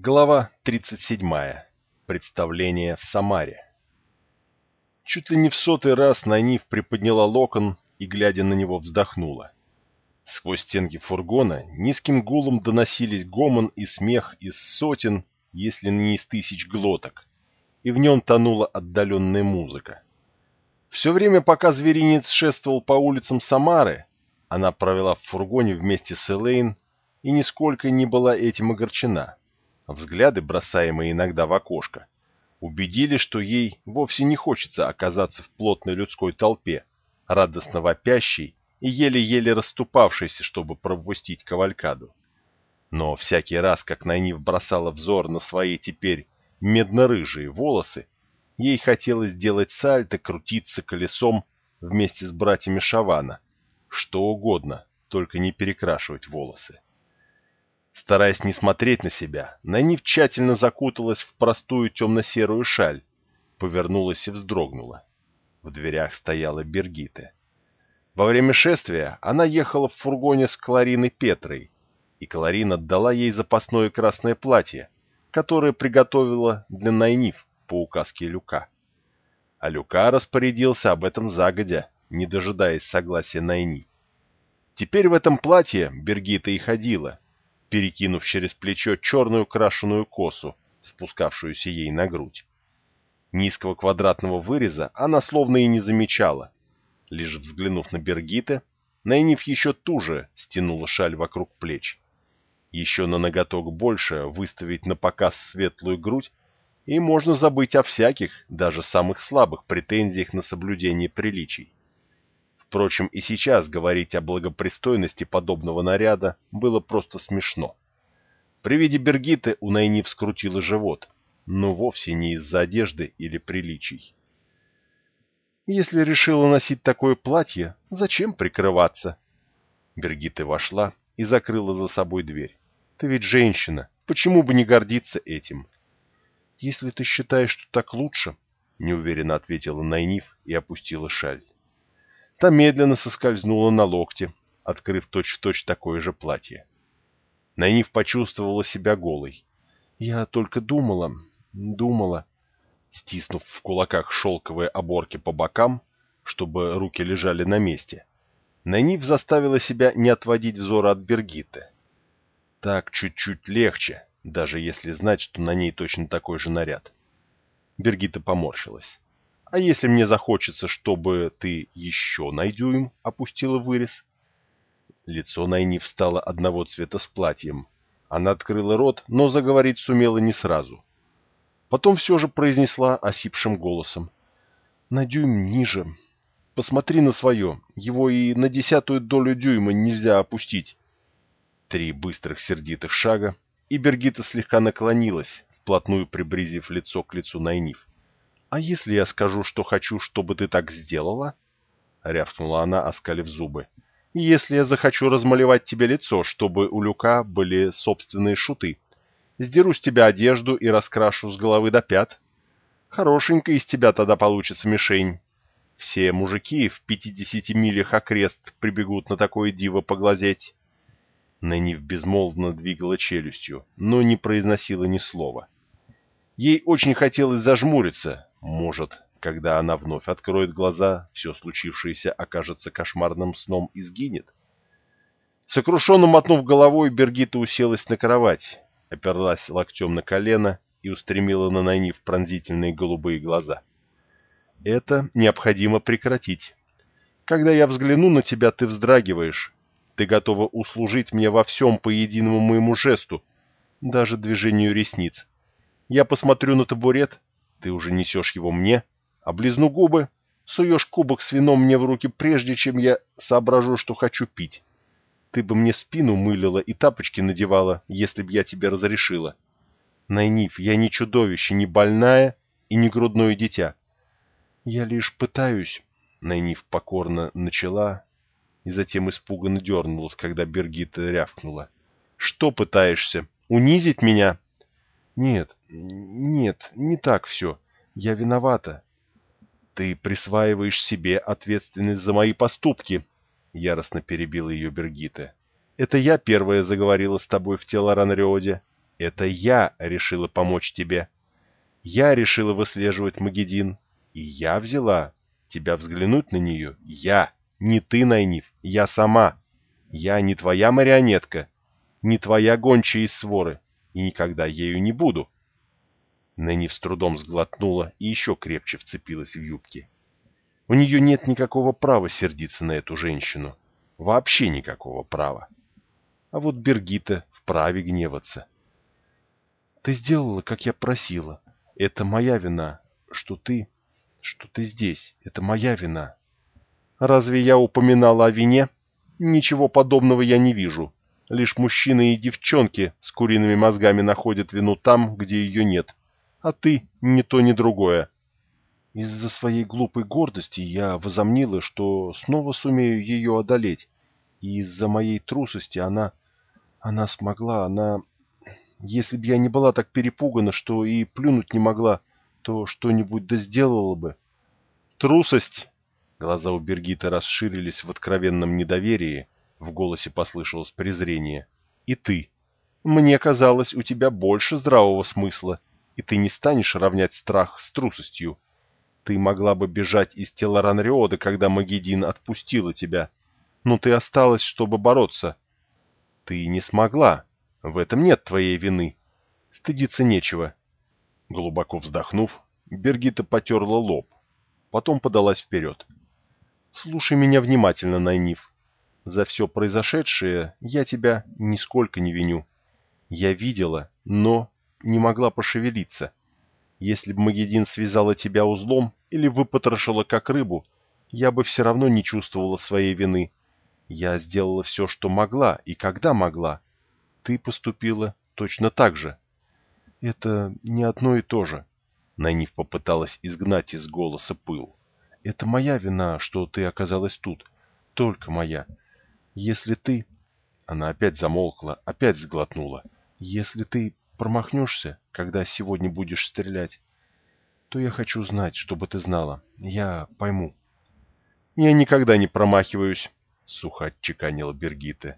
Глава 37. Представление в Самаре. Чуть ли не в сотый раз Найниф приподняла локон и, глядя на него, вздохнула. Сквозь стенки фургона низким гулом доносились гомон и смех из сотен, если не из тысяч глоток, и в нем тонула отдаленная музыка. Все время, пока зверинец шествовал по улицам Самары, она провела в фургоне вместе с Элейн и нисколько не была этим огорчена. Взгляды, бросаемые иногда в окошко, убедили, что ей вовсе не хочется оказаться в плотной людской толпе, радостно вопящей и еле-еле расступавшейся, чтобы пропустить кавалькаду. Но всякий раз, как Найниф бросала взор на свои теперь медно-рыжие волосы, ей хотелось делать сальто, крутиться колесом вместе с братьями Шавана, что угодно, только не перекрашивать волосы. Стараясь не смотреть на себя, Найниф тщательно закуталась в простую темно-серую шаль, повернулась и вздрогнула. В дверях стояла Бергита. Во время шествия она ехала в фургоне с Клариной Петрой, и Кларин отдала ей запасное красное платье, которое приготовила для Найниф по указке Люка. А Люка распорядился об этом загодя, не дожидаясь согласия Найни. Теперь в этом платье Бергита и ходила, перекинув через плечо черную крашеную косу, спускавшуюся ей на грудь. Низкого квадратного выреза она словно и не замечала. Лишь взглянув на Бергита, Найниф еще туже стянула шаль вокруг плеч. Еще на ноготок больше выставить на показ светлую грудь, и можно забыть о всяких, даже самых слабых претензиях на соблюдение приличий. Впрочем, и сейчас говорить о благопристойности подобного наряда было просто смешно. При виде Бергиты у Найни вскрутило живот, но вовсе не из-за одежды или приличий. «Если решила носить такое платье, зачем прикрываться?» Бергита вошла и закрыла за собой дверь. «Ты ведь женщина, почему бы не гордиться этим?» «Если ты считаешь, что так лучше», — неуверенно ответила Найниф и опустила шаль. Та медленно соскользнула на локте, открыв точь-в-точь -точь такое же платье. Найниф почувствовала себя голой. «Я только думала, думала...» Стиснув в кулаках шелковые оборки по бокам, чтобы руки лежали на месте, Найниф заставила себя не отводить взора от Бергиты. Так чуть-чуть легче, даже если знать, что на ней точно такой же наряд. Бергита поморщилась. А если мне захочется, чтобы ты еще на дюйм опустила вырез? Лицо Найни встало одного цвета с платьем. Она открыла рот, но заговорить сумела не сразу. Потом все же произнесла осипшим голосом. «На дюйм ниже. Посмотри на свое. Его и на десятую долю дюйма нельзя опустить». Три быстрых сердитых шага, и Бергита слегка наклонилась, вплотную приблизив лицо к лицу Найниф. «А если я скажу, что хочу, чтобы ты так сделала?» — рявкнула она, оскалив зубы. «Если я захочу размалевать тебе лицо, чтобы у Люка были собственные шуты, сдеру с тебя одежду и раскрашу с головы до пят. Хорошенько из тебя тогда получится мишень. Все мужики в пятидесяти милях окрест прибегут на такое диво поглазеть». Нэнив безмолвно двигала челюстью, но не произносила ни слова. Ей очень хотелось зажмуриться, может, когда она вновь откроет глаза, все случившееся окажется кошмарным сном и сгинет? Сокрушенно мотнув головой, Бергита уселась на кровать, оперлась локтем на колено и устремила на Найниф пронзительные голубые глаза. «Это необходимо прекратить. Когда я взгляну на тебя, ты вздрагиваешь. Ты готова услужить мне во всем по единому моему жесту, даже движению ресниц. Я посмотрю на табурет, ты уже несешь его мне, облизну губы, суешь кубок с вином мне в руки, прежде чем я соображу, что хочу пить. Ты бы мне спину мылила и тапочки надевала, если б я тебе разрешила. Найниф, я не чудовище, не больная и не грудное дитя. Я лишь пытаюсь... Найниф покорно начала и затем испуганно дернулась, когда Бергита рявкнула. «Что пытаешься? Унизить меня?» «Нет, нет, не так все. Я виновата». «Ты присваиваешь себе ответственность за мои поступки», — яростно перебила ее Бергита. «Это я первая заговорила с тобой в тело Ранриоде. Это я решила помочь тебе. Я решила выслеживать Магедин. И я взяла тебя взглянуть на нее. Я, не ты, Найниф, я сама. Я не твоя марионетка, не твоя гончая из своры, и никогда ею не буду. Найниф с трудом сглотнула и еще крепче вцепилась в юбки. У нее нет никакого права сердиться на эту женщину. Вообще никакого права. А вот Бергита вправе гневаться. Ты сделала, как я просила. Это моя вина, что ты... что ты здесь. Это моя вина. Разве я упоминала о вине? Ничего подобного я не вижу. Лишь мужчины и девчонки с куриными мозгами находят вину там, где ее нет. А ты ни то, ни другое. Из-за своей глупой гордости я возомнила, что снова сумею ее одолеть. И из-за моей трусости она... Она смогла, она... Если б я не была так перепугана, что и плюнуть не могла, то что-нибудь да сделала бы. Трусость! Глаза у Бергита расширились в откровенном недоверии, в голосе послышалось презрение. И ты. Мне казалось, у тебя больше здравого смысла, и ты не станешь равнять страх с трусостью. Ты могла бы бежать из тела Ранриода, когда Магедин отпустила тебя. Но ты осталась, чтобы бороться. Ты не смогла. В этом нет твоей вины. Стыдиться нечего. Глубоко вздохнув, Бергита потерла лоб. Потом подалась вперед. Слушай меня внимательно, Найниф. За все произошедшее я тебя нисколько не виню. Я видела, но не могла пошевелиться. Если бы Магедин связала тебя узлом или выпотрошила как рыбу, я бы все равно не чувствовала своей вины. Я сделала все, что могла и когда могла. Ты поступила точно так же. Это не одно и то же. Найниф попыталась изгнать из голоса пыл. Это моя вина, что ты оказалась тут. Только моя. Если ты... Она опять замолкла, опять сглотнула. Если ты промахнешься, когда сегодня будешь стрелять, то я хочу знать, чтобы ты знала. Я пойму. Я никогда не промахиваюсь, сухо отчеканила Бергита.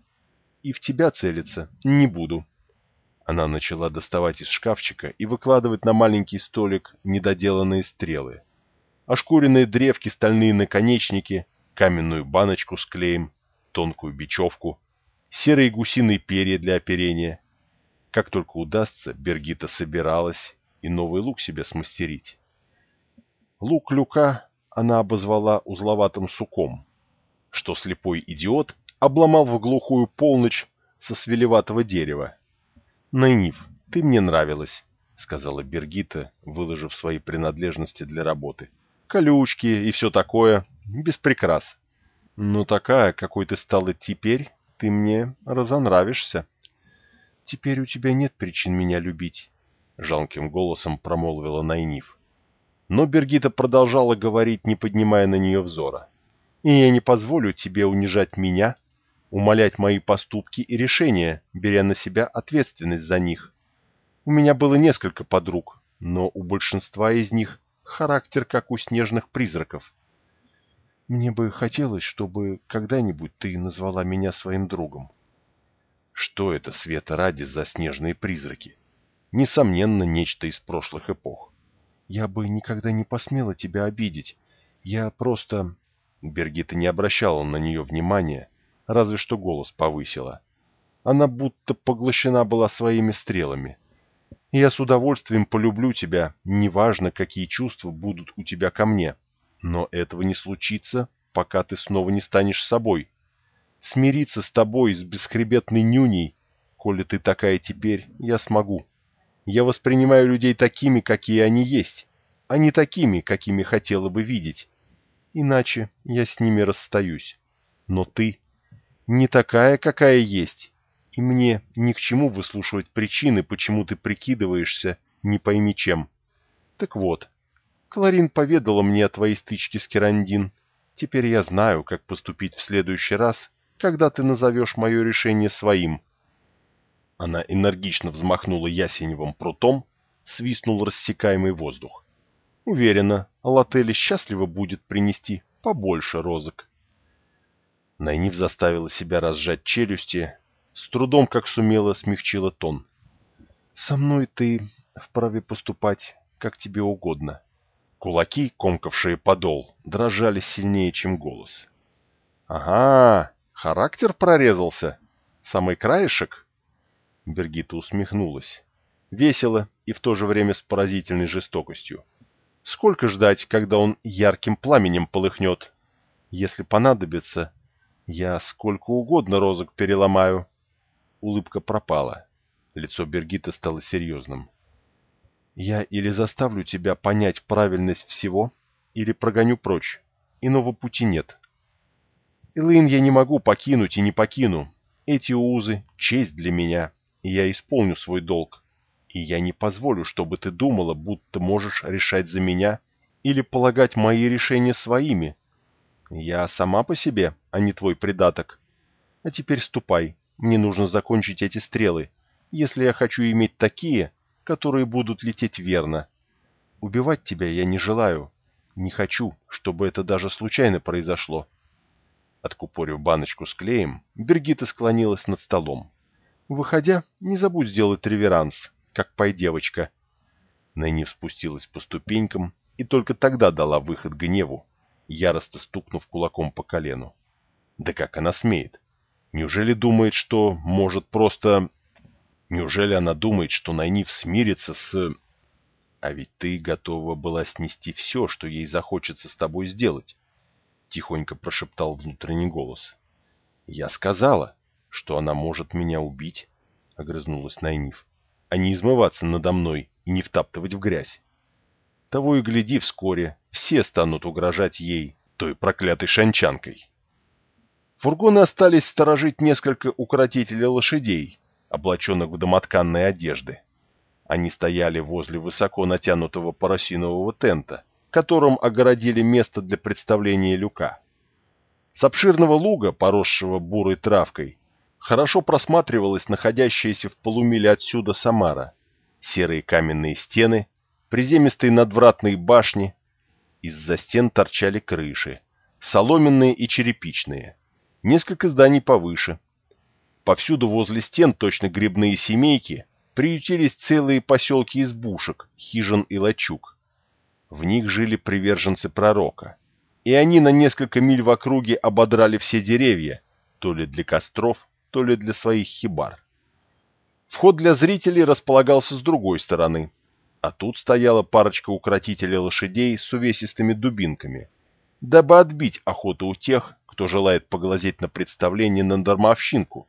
И в тебя целиться не буду. Она начала доставать из шкафчика и выкладывать на маленький столик недоделанные стрелы. Ошкуренные древки, стальные наконечники, каменную баночку с клеем, тонкую бечевку, серые гусиные перья для оперения. Как только удастся, Бергита собиралась и новый лук себе смастерить. Лук люка она обозвала узловатым суком, что слепой идиот обломал в глухую полночь со свелеватого дерева. «Найниф, ты мне нравилась», — сказала Бергита, выложив свои принадлежности для работы. «Колючки и все такое, без прикрас. Но такая, какой ты стала теперь, ты мне разонравишься». «Теперь у тебя нет причин меня любить», — жалким голосом промолвила Найниф. Но Бергита продолжала говорить, не поднимая на нее взора. «И я не позволю тебе унижать меня, умолять мои поступки и решения, беря на себя ответственность за них. У меня было несколько подруг, но у большинства из них характер, как у снежных призраков. Мне бы хотелось, чтобы когда-нибудь ты назвала меня своим другом. Что это, Света, ради за снежные призраки? Несомненно, нечто из прошлых эпох. Я бы никогда не посмела тебя обидеть. Я просто... Бергита не обращала на нее внимания, разве что голос повысила. Она будто поглощена была своими стрелами. Я с удовольствием полюблю тебя, неважно, какие чувства будут у тебя ко мне. Но этого не случится, пока ты снова не станешь собой. Смириться с тобой, с бесхребетной нюней, коли ты такая теперь, я смогу. Я воспринимаю людей такими, какие они есть, а не такими, какими хотела бы видеть. Иначе я с ними расстаюсь. Но ты не такая, какая есть, и мне ни к чему выслушивать причины, почему ты прикидываешься не пойми чем. Так вот, Кларин поведала мне о твоей стычке с Керандин. Теперь я знаю, как поступить в следующий раз, когда ты назовешь мое решение своим. Она энергично взмахнула ясеневым прутом, свистнул рассекаемый воздух. Уверена, Лотели счастливо будет принести побольше розок. Найниф заставила себя разжать челюсти, с трудом, как сумела, смягчила тон. Со мной ты вправе поступать, как тебе угодно. Кулаки, комкавшие подол, дрожали сильнее, чем голос. Ага, характер прорезался. Самый краешек? Бергита усмехнулась. Весело и в то же время с поразительной жестокостью. Сколько ждать, когда он ярким пламенем полыхнет? Если понадобится, я сколько угодно розок переломаю. Улыбка пропала. Лицо Бергита стало серьезным. Я или заставлю тебя понять правильность всего, или прогоню прочь. Иного пути нет. Элэйн я не могу покинуть и не покину. Эти узы — честь для меня, и я исполню свой долг. И я не позволю, чтобы ты думала, будто можешь решать за меня или полагать мои решения своими. Я сама по себе, а не твой придаток. А теперь ступай, мне нужно закончить эти стрелы, если я хочу иметь такие, которые будут лететь верно. Убивать тебя я не желаю, не хочу, чтобы это даже случайно произошло. Откупорив баночку с клеем, Бергита склонилась над столом. Выходя, не забудь сделать реверанс, как пай-девочка. Найниф спустилась по ступенькам и только тогда дала выход гневу, яростно стукнув кулаком по колену. Да как она смеет? Неужели думает, что может просто... Неужели она думает, что Найниф смирится с... А ведь ты готова была снести все, что ей захочется с тобой сделать, — тихонько прошептал внутренний голос. Я сказала, что она может меня убить, — огрызнулась Найниф а не измываться надо мной и не втаптывать в грязь. Того и гляди вскоре, все станут угрожать ей, той проклятой шанчанкой. Фургоны остались сторожить несколько укротителей лошадей, облаченных в домотканные одежды. Они стояли возле высоко натянутого парусинового тента, которым огородили место для представления люка. С обширного луга, поросшего бурой травкой, хорошо просматривалась находящаяся в полумиле отсюда Самара. Серые каменные стены, приземистые надвратные башни. Из-за стен торчали крыши, соломенные и черепичные. Несколько зданий повыше. Повсюду возле стен точно грибные семейки приютились целые поселки избушек, хижин и лачуг. В них жили приверженцы пророка. И они на несколько миль в округе ободрали все деревья, то ли для костров, то ли для своих хибар. Вход для зрителей располагался с другой стороны, а тут стояла парочка укротителей лошадей с увесистыми дубинками, дабы отбить охоту у тех, кто желает поглазеть на представление на дармовщинку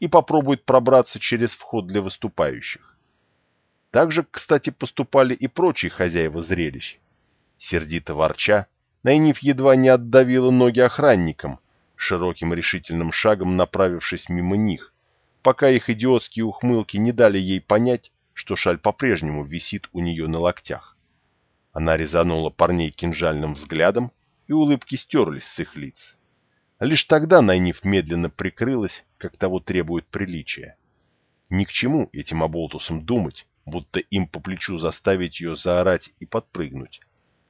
и попробует пробраться через вход для выступающих. Так же, кстати, поступали и прочие хозяева зрелищ. Сердито ворча, Найниф едва не отдавила ноги охранникам, широким решительным шагом направившись мимо них, пока их идиотские ухмылки не дали ей понять, что шаль по-прежнему висит у нее на локтях. Она резанула парней кинжальным взглядом, и улыбки стерлись с их лиц. Лишь тогда Найниф медленно прикрылась, как того требует приличия. Ни к чему этим оболтусам думать, будто им по плечу заставить ее заорать и подпрыгнуть.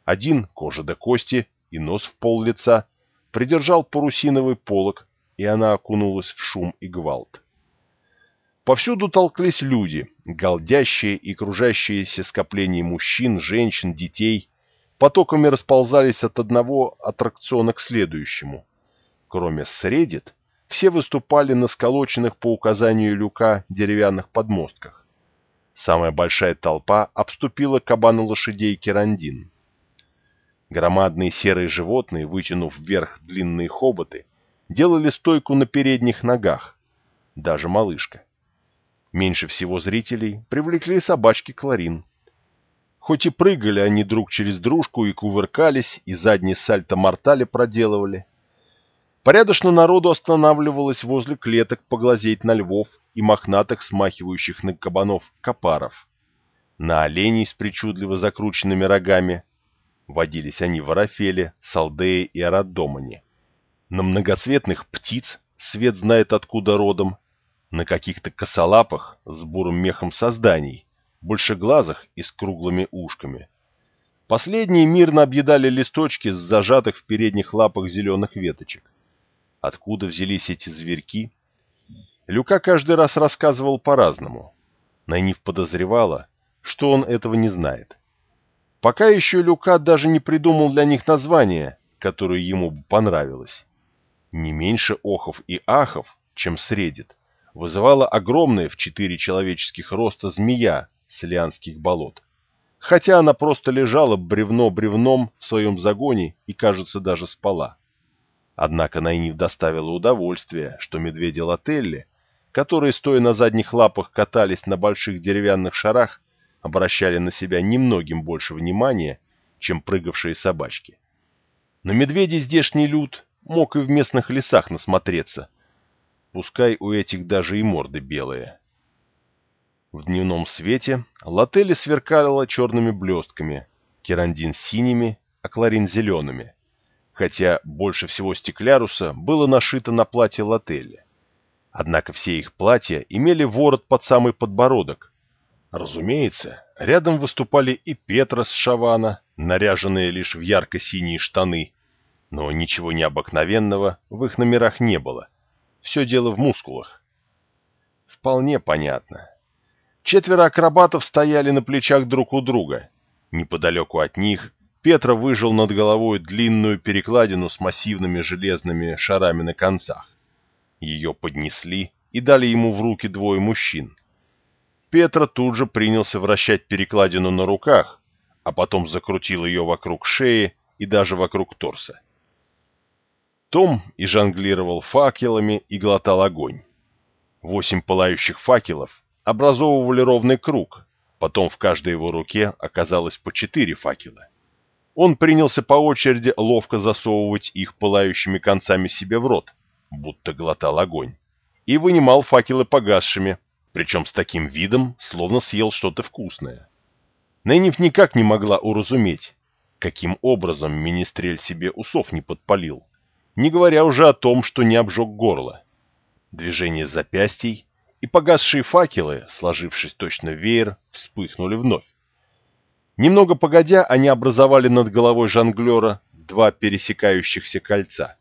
Один — кожа до кости и нос в пол лица — придержал парусиновый полог, и она окунулась в шум и гвалт. Повсюду толклись люди, голдящие и кружащиеся скопления мужчин, женщин, детей, потоками расползались от одного аттракциона к следующему. Кроме средит, все выступали на сколоченных по указанию люка деревянных подмостках. Самая большая толпа обступила кабана лошадей Керандин. Громадные серые животные, вытянув вверх длинные хоботы, делали стойку на передних ногах. Даже малышка. Меньше всего зрителей привлекли собачки Кларин. Хоть и прыгали они друг через дружку и кувыркались, и задние сальто-мортали проделывали. Порядочно народу останавливалось возле клеток поглазеть на львов и мохнатых, смахивающих на кабанов, копаров. На оленей с причудливо закрученными рогами, Водились они в Арафеле, Салдее и Арадомане. На многоцветных птиц, свет знает откуда родом, на каких-то косолапых с бурым мехом созданий, большеглазых и с круглыми ушками. Последние мирно объедали листочки с зажатых в передних лапах зеленых веточек. Откуда взялись эти зверьки? Люка каждый раз рассказывал по-разному. Найниф подозревала, что он этого не знает. Пока еще Люка даже не придумал для них название, которое ему бы понравилось. Не меньше охов и ахов, чем средит, вызывала огромная в четыре человеческих роста змея с лианских болот. Хотя она просто лежала бревно бревном в своем загоне и, кажется, даже спала. Однако Найниф доставила удовольствие, что медведи Лателли, которые, стоя на задних лапах, катались на больших деревянных шарах, обращали на себя немногим больше внимания, чем прыгавшие собачки. На медведей здешний люд мог и в местных лесах насмотреться, пускай у этих даже и морды белые. В дневном свете латели сверкала черными блестками, керандин синими, а кларин зелеными, хотя больше всего стекляруса было нашито на платье латели. Однако все их платья имели ворот под самый подбородок. Разумеется, рядом выступали и Петра с Шавана, наряженные лишь в ярко-синие штаны, но ничего необыкновенного в их номерах не было. Все дело в мускулах. Вполне понятно. Четверо акробатов стояли на плечах друг у друга. Неподалеку от них Петра выжил над головой длинную перекладину с массивными железными шарами на концах. Ее поднесли и дали ему в руки двое мужчин. Петра тут же принялся вращать перекладину на руках, а потом закрутил ее вокруг шеи и даже вокруг торса. Том и жонглировал факелами и глотал огонь. Восемь пылающих факелов образовывали ровный круг, потом в каждой его руке оказалось по четыре факела. Он принялся по очереди ловко засовывать их пылающими концами себе в рот, будто глотал огонь, и вынимал факелы погасшими, причем с таким видом, словно съел что-то вкусное. Нэнив никак не могла уразуметь, каким образом министрель себе усов не подпалил не говоря уже о том, что не обжег горло. Движение запястий и погасшие факелы, сложившись точно веер, вспыхнули вновь. Немного погодя, они образовали над головой жонглера два пересекающихся кольца.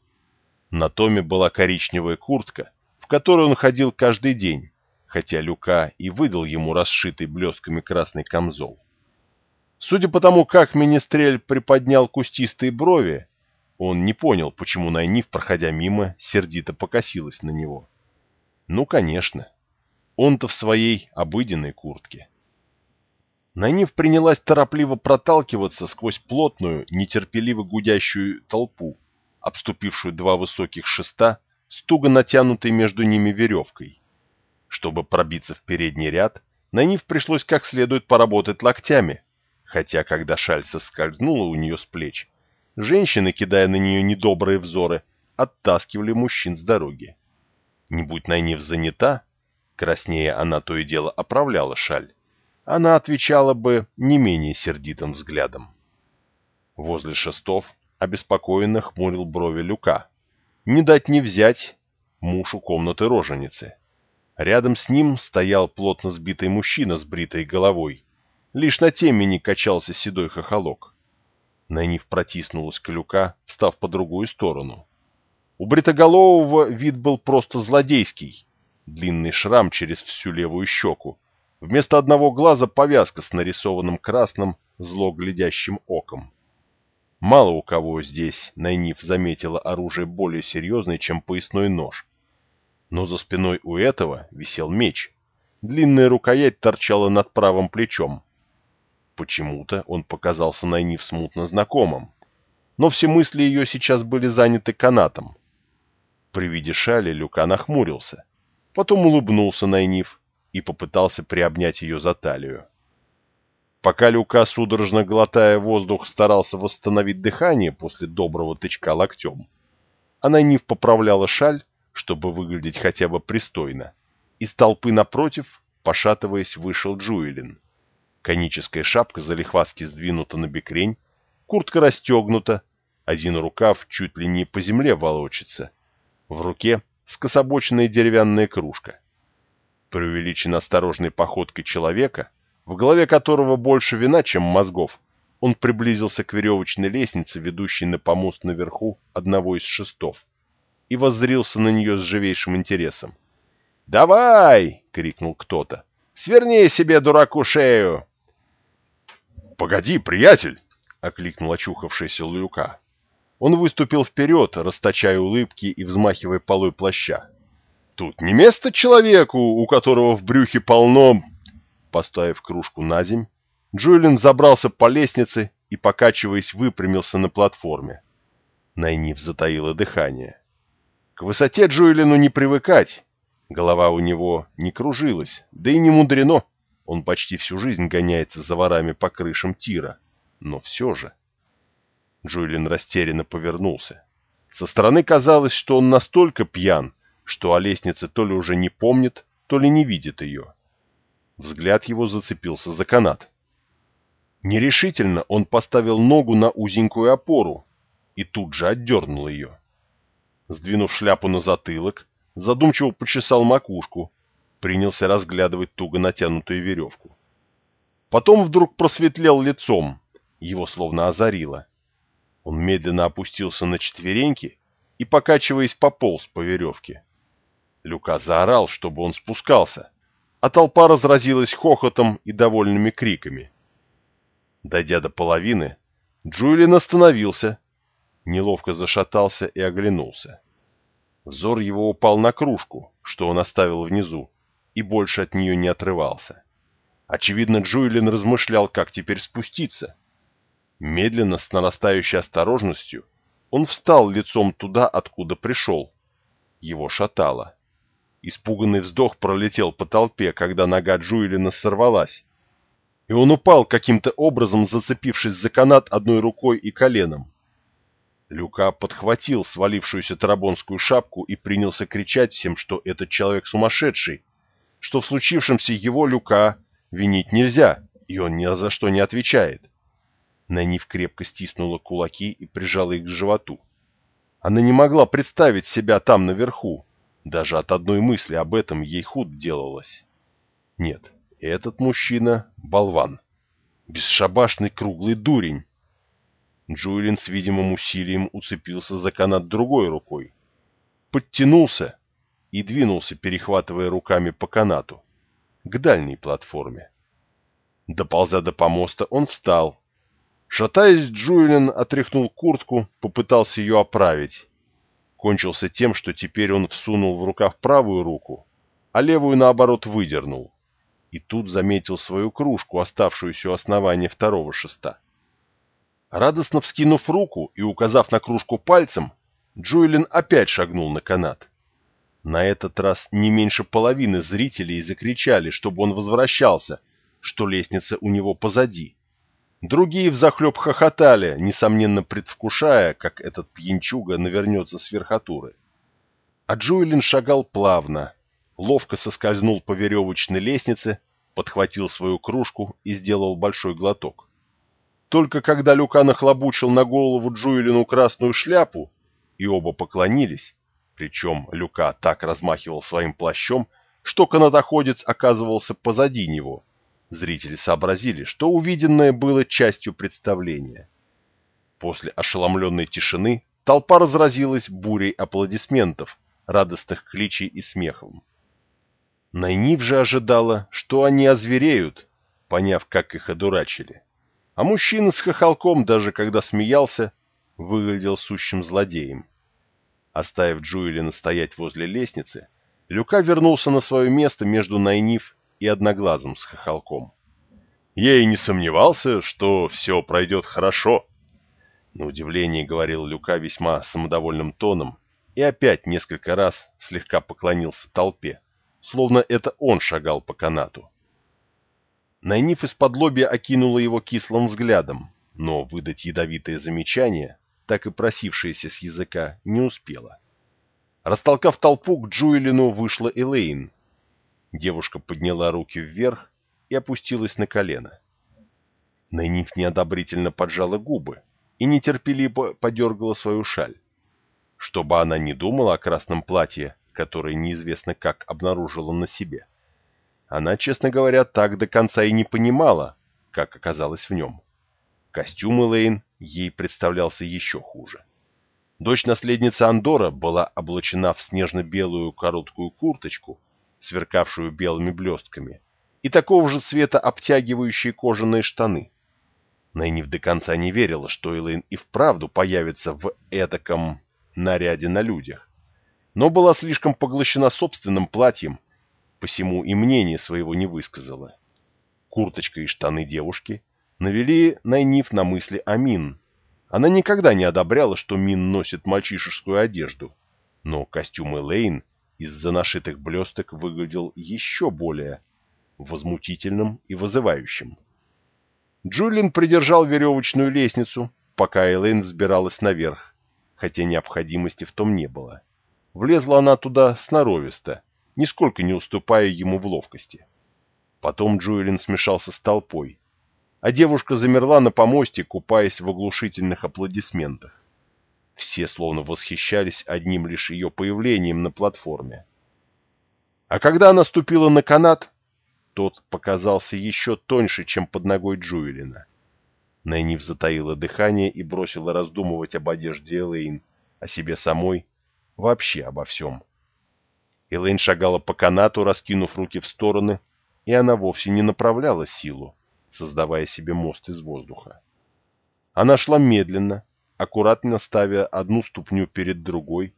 На Томе была коричневая куртка, в которой он ходил каждый день, хотя Люка и выдал ему расшитый блесками красный камзол. Судя по тому, как Министрель приподнял кустистые брови, он не понял, почему Найниф, проходя мимо, сердито покосилась на него. Ну, конечно. Он-то в своей обыденной куртке. Найниф принялась торопливо проталкиваться сквозь плотную, нетерпеливо гудящую толпу, обступившую два высоких шеста с туго натянутой между ними веревкой. Чтобы пробиться в передний ряд, Найниф пришлось как следует поработать локтями, хотя когда шаль соскользнула у нее с плеч, Женщины, кидая на нее недобрые взоры, оттаскивали мужчин с дороги. Не будь Найниф занята, краснее она то и дело оправляла шаль, она отвечала бы не менее сердитым взглядом. Возле шестов обеспокоенно хмурил брови Люка. Не дать не взять муж комнаты роженицы. Рядом с ним стоял плотно сбитый мужчина с бритой головой. Лишь на темени качался седой хохолок. Найниф протиснулась к люка, встав по другую сторону. У Бритоголового вид был просто злодейский. Длинный шрам через всю левую щеку. Вместо одного глаза повязка с нарисованным красным, зло глядящим оком. Мало у кого здесь Найниф заметила оружие более серьезное, чем поясной нож. Но за спиной у этого висел меч. Длинная рукоять торчала над правым плечом. Почему-то он показался Найниф смутно знакомым. Но все мысли ее сейчас были заняты канатом. При виде шали Люка нахмурился. Потом улыбнулся Найниф и попытался приобнять ее за талию. Пока Люка, судорожно глотая воздух, старался восстановить дыхание после доброго тычка локтем, а Найниф поправляла шаль, чтобы выглядеть хотя бы пристойно. Из толпы напротив, пошатываясь, вышел Джуэлин. Коническая шапка залихваски сдвинута на бекрень, куртка расстегнута, один рукав чуть ли не по земле волочится. В руке скособоченная деревянная кружка. Преувеличенно осторожной походкой человека, в голове которого больше вина, чем мозгов, он приблизился к веревочной лестнице, ведущей на помост наверху одного из шестов, и воззрился на нее с живейшим интересом. «Давай!» — крикнул кто-то. Сверни себе, дураку, шею!» «Погоди, приятель!» — окликнул очухавшийся Люка. Он выступил вперед, расточая улыбки и взмахивая полой плаща. «Тут не место человеку, у которого в брюхе полно...» Поставив кружку на земь, Джуэлин забрался по лестнице и, покачиваясь, выпрямился на платформе. Найниф затаила дыхание. К высоте Джуэлину не привыкать. Голова у него не кружилась, да и не мудрено. Он почти всю жизнь гоняется за ворами по крышам тира. Но все же... Джуэлин растерянно повернулся. Со стороны казалось, что он настолько пьян, что о лестнице то ли уже не помнит, то ли не видит ее. Взгляд его зацепился за канат. Нерешительно он поставил ногу на узенькую опору и тут же отдернул ее. Сдвинув шляпу на затылок, задумчиво почесал макушку, принялся разглядывать туго натянутую веревку. Потом вдруг просветлел лицом, его словно озарило. Он медленно опустился на четвереньки и, покачиваясь, пополз по веревке. Люка заорал, чтобы он спускался, а толпа разразилась хохотом и довольными криками. Дойдя до половины, Джуэлин остановился, неловко зашатался и оглянулся. Взор его упал на кружку, что он оставил внизу, и больше от нее не отрывался. Очевидно, Джуэлин размышлял, как теперь спуститься. Медленно, с нарастающей осторожностью, он встал лицом туда, откуда пришел. Его шатало. Испуганный вздох пролетел по толпе, когда нога Джуэлина сорвалась. И он упал, каким-то образом зацепившись за канат одной рукой и коленом. Люка подхватил свалившуюся тарабонскую шапку и принялся кричать всем, что этот человек сумасшедший, что в случившемся его Люка винить нельзя, и он ни за что не отвечает. Найниф крепко стиснула кулаки и прижала их к животу. Она не могла представить себя там наверху, даже от одной мысли об этом ей худ делалось. Нет, этот мужчина — болван. Бесшабашный круглый дурень. Джуэлин с видимым усилием уцепился за канат другой рукой. Подтянулся и двинулся, перехватывая руками по канату, к дальней платформе. Доползя до помоста, он встал. Шатаясь, Джуэлин отряхнул куртку, попытался ее оправить кончился тем, что теперь он всунул в рукав правую руку, а левую, наоборот, выдернул. И тут заметил свою кружку, оставшуюся у основания второго шеста. Радостно вскинув руку и указав на кружку пальцем, Джуэлин опять шагнул на канат. На этот раз не меньше половины зрителей закричали, чтобы он возвращался, что лестница у него позади. Другие взахлеб хохотали, несомненно предвкушая, как этот пьянчуга навернется с верхотуры. А Джуэлин шагал плавно, ловко соскользнул по веревочной лестнице, подхватил свою кружку и сделал большой глоток. Только когда Люка нахлобучил на голову Джуэлину красную шляпу, и оба поклонились, причем Люка так размахивал своим плащом, что канатоходец оказывался позади него, Зрители сообразили, что увиденное было частью представления. После ошеломленной тишины толпа разразилась бурей аплодисментов, радостных кличей и смехом. Найнив же ожидала, что они озвереют, поняв, как их одурачили. А мужчина с хохолком, даже когда смеялся, выглядел сущим злодеем. Оставив Джуэлина стоять возле лестницы, Люка вернулся на свое место между Найниф и одноглазым с хохолком. Я и не сомневался, что все пройдет хорошо. На удивление говорил Люка весьма самодовольным тоном и опять несколько раз слегка поклонился толпе, словно это он шагал по канату. Найниф из-под лобья окинула его кислым взглядом, но выдать ядовитое замечание, так и просившееся с языка, не успела. Растолкав толпу, к Джуэлину вышла Элейн, Девушка подняла руки вверх и опустилась на колено. Найниф неодобрительно поджала губы и нетерпеливо подергала свою шаль. Чтобы она не думала о красном платье, которое неизвестно как обнаружила на себе. Она, честно говоря, так до конца и не понимала, как оказалось в нем. Костюм Элейн ей представлялся еще хуже. Дочь наследницы Андора была облачена в снежно-белую короткую курточку сверкавшую белыми блестками, и такого же цвета обтягивающие кожаные штаны. Найниф до конца не верила, что Элэйн и вправду появится в этаком наряде на людях, но была слишком поглощена собственным платьем, посему и мнение своего не высказала. Курточка и штаны девушки навели Найниф на мысли о Мин. Она никогда не одобряла, что Мин носит мальчишескую одежду, но костюм Элейн из-за нашитых блесток выглядел еще более возмутительным и вызывающим. Джулин придержал веревочную лестницу, пока Элейн взбиралась наверх, хотя необходимости в том не было. Влезла она туда сноровисто, нисколько не уступая ему в ловкости. Потом Джуэлин смешался с толпой, а девушка замерла на помосте, купаясь в оглушительных аплодисментах. Все словно восхищались одним лишь ее появлением на платформе. А когда она ступила на канат, тот показался еще тоньше, чем под ногой Джуэлина. Найниф затаила дыхание и бросила раздумывать об одежде Элейн, о себе самой, вообще обо всем. Элейн шагала по канату, раскинув руки в стороны, и она вовсе не направляла силу, создавая себе мост из воздуха. Она шла медленно, аккуратно ставя одну ступню перед другой,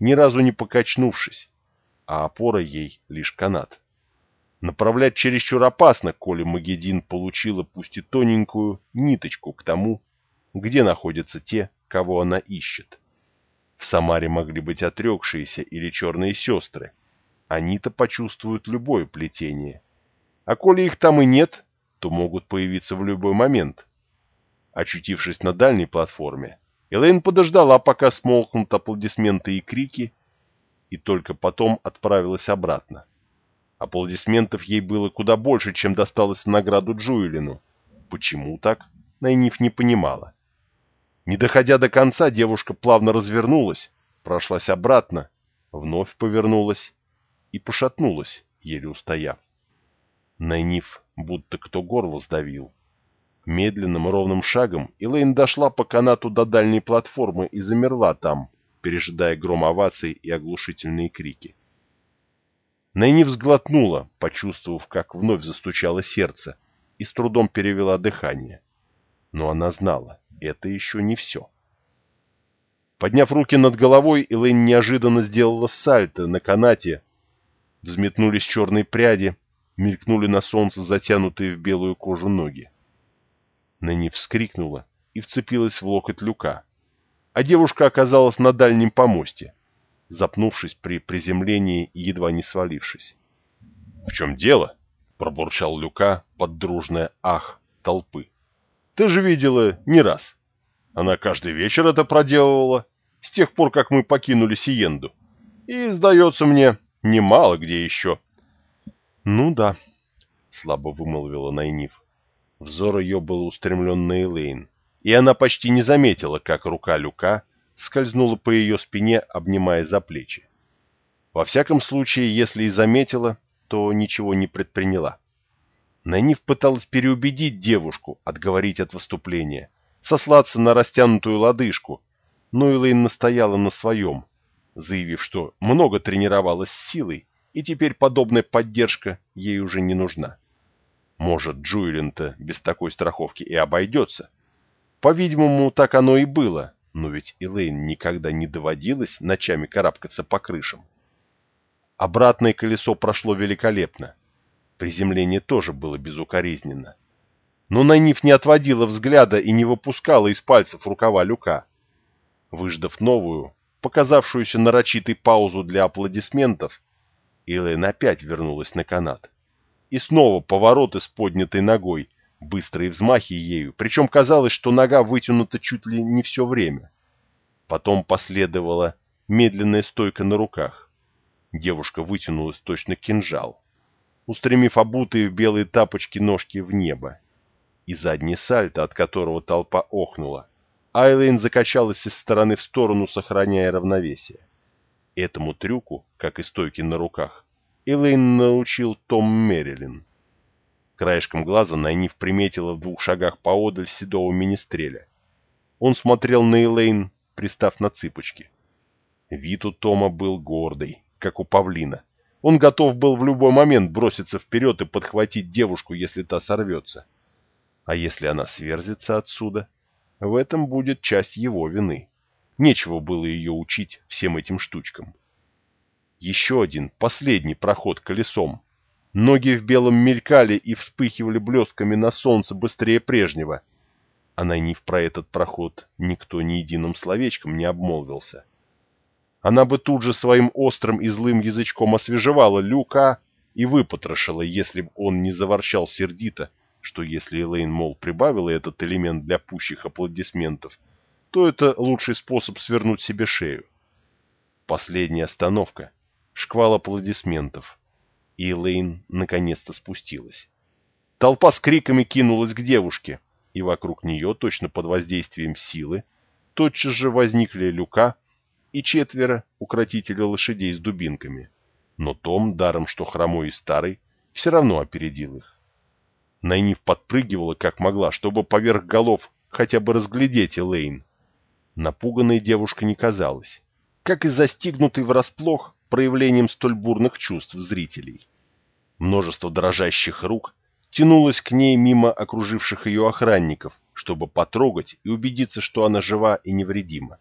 ни разу не покачнувшись, а опора ей лишь канат. Направлять чересчур опасно, коли Магедин получила пусть и тоненькую ниточку к тому, где находятся те, кого она ищет. В Самаре могли быть отрекшиеся или черные сестры. Они-то почувствуют любое плетение. А коли их там и нет, то могут появиться в любой момент. Очутившись на дальней платформе, Элейн подождала, пока смолкнут аплодисменты и крики, и только потом отправилась обратно. Аплодисментов ей было куда больше, чем досталось награду Джуэлину. Почему так, Найниф не понимала. Не доходя до конца, девушка плавно развернулась, прошлась обратно, вновь повернулась и пошатнулась, еле устояв. Найниф будто кто горло сдавил. Медленным ровным шагом Элейн дошла по канату до дальней платформы и замерла там, пережидая гром оваций и оглушительные крики. Найни взглотнула, почувствовав, как вновь застучало сердце, и с трудом перевела дыхание. Но она знала, это еще не все. Подняв руки над головой, Элэйн неожиданно сделала сальто на канате. Взметнулись черные пряди, мелькнули на солнце затянутые в белую кожу ноги. Нэнни вскрикнула и вцепилась в локоть люка, а девушка оказалась на дальнем помосте запнувшись при приземлении и едва не свалившись. — В чем дело? — пробурчал Люка под дружное «ах» толпы. — Ты же видела не раз. Она каждый вечер это проделывала, с тех пор, как мы покинули Сиенду. И, сдается мне, немало где еще. — Ну да, — слабо вымолвила Найниф. Взор ее был устремлен на Элейн, и она почти не заметила, как рука Люка — скользнула по ее спине, обнимая за плечи. Во всяком случае, если и заметила, то ничего не предприняла. Найниф пыталась переубедить девушку, отговорить от выступления, сослаться на растянутую лодыжку, но Элэйн настояла на своем, заявив, что много тренировалась с силой, и теперь подобная поддержка ей уже не нужна. Может, Джуэлин-то без такой страховки и обойдется. По-видимому, так оно и было, но ведь Элейн никогда не доводилось ночами карабкаться по крышам. Обратное колесо прошло великолепно. Приземление тоже было безукоризненно. Но Найниф не отводила взгляда и не выпускала из пальцев рукава люка. Выждав новую, показавшуюся нарочитой паузу для аплодисментов, Элейн опять вернулась на канат. И снова повороты с поднятой ногой, быстрые взмахи ею, причем казалось, что нога вытянута чуть ли не все время. Потом последовала медленная стойка на руках. Девушка вытянулась точно кинжал, устремив обутые в белые тапочки ножки в небо. И задний сальто, от которого толпа охнула. Айлейн закачалась из стороны в сторону, сохраняя равновесие. Этому трюку, как и стойки на руках, Элейн научил Том Мерилин. Краешком глаза Найниф приметила в двух шагах поодаль седого министреля. Он смотрел на Элейн, пристав на цыпочки. Вид у Тома был гордый, как у павлина. Он готов был в любой момент броситься вперед и подхватить девушку, если та сорвется. А если она сверзится отсюда? В этом будет часть его вины. Нечего было ее учить всем этим штучкам. Еще один, последний проход колесом. Ноги в белом мелькали и вспыхивали блестками на солнце быстрее прежнего. А на Нив про этот проход никто ни единым словечком не обмолвился. Она бы тут же своим острым и злым язычком освежевала Люка и выпотрошила, если б он не заворчал сердито, что если Элейн, мол, прибавила этот элемент для пущих аплодисментов, то это лучший способ свернуть себе шею. Последняя остановка. Шквал аплодисментов. И Элейн наконец-то спустилась. Толпа с криками кинулась к девушке, и вокруг нее, точно под воздействием силы, тотчас же возникли Люка, и четверо укротителя лошадей с дубинками. Но Том, даром что хромой и старый, все равно опередил их. Найниф подпрыгивала как могла, чтобы поверх голов хотя бы разглядеть Элейн. Напуганной девушка не казалась, как и застигнутый врасплох проявлением столь бурных чувств зрителей. Множество дрожащих рук тянулось к ней мимо окруживших ее охранников, чтобы потрогать и убедиться, что она жива и невредима.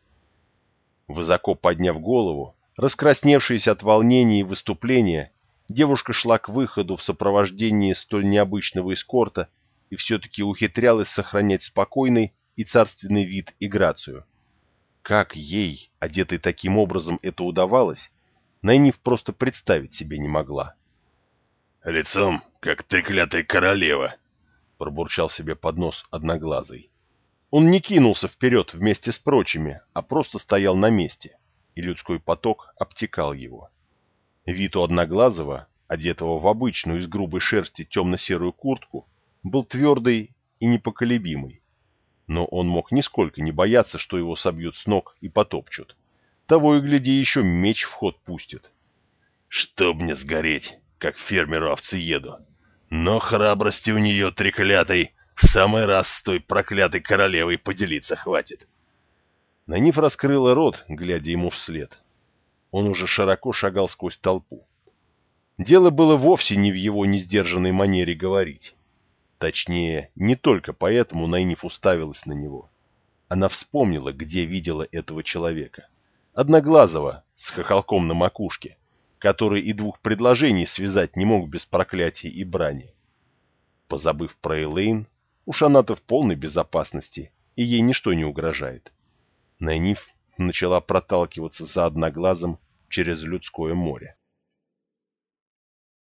Высоко подняв голову, раскрасневшаяся от волнения и выступления, девушка шла к выходу в сопровождении столь необычного эскорта и все-таки ухитрялась сохранять спокойный и царственный вид и грацию. Как ей, одетой таким образом, это удавалось, Найниф просто представить себе не могла. «Лицом, как треклятая королева», — пробурчал себе под нос одноглазый. Он не кинулся вперед вместе с прочими, а просто стоял на месте, и людской поток обтекал его. Вид у Одноглазого, одетого в обычную из грубой шерсти темно-серую куртку, был твердый и непоколебимый. Но он мог нисколько не бояться, что его собьют с ног и потопчут. Того и гляди, еще меч в ход пустят. «Чтоб мне сгореть, как фермеру овцееду! Но храбрости у нее треклятой!» В самый раз с той проклятой королевой поделиться хватит. Наниф раскрыла рот, глядя ему вслед. Он уже широко шагал сквозь толпу. Дело было вовсе не в его несдержанной манере говорить. Точнее, не только поэтому Найниф уставилась на него. Она вспомнила, где видела этого человека. Одноглазого, с хохолком на макушке, который и двух предложений связать не мог без проклятий и брани. Позабыв про Элейн, Уж она-то в полной безопасности, и ей ничто не угрожает. Найниф начала проталкиваться за одноглазом через людское море.